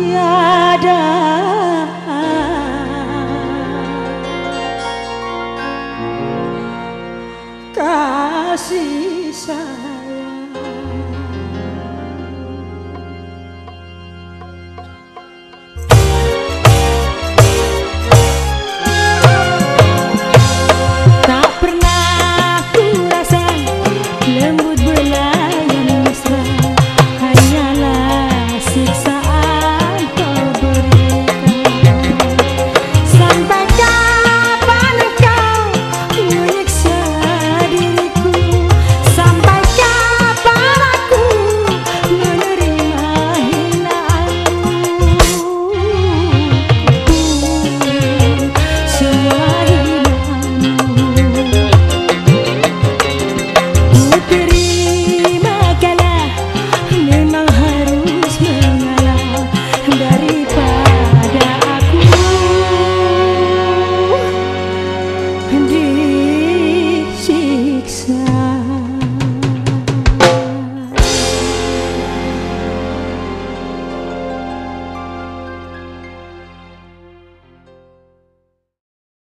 tiada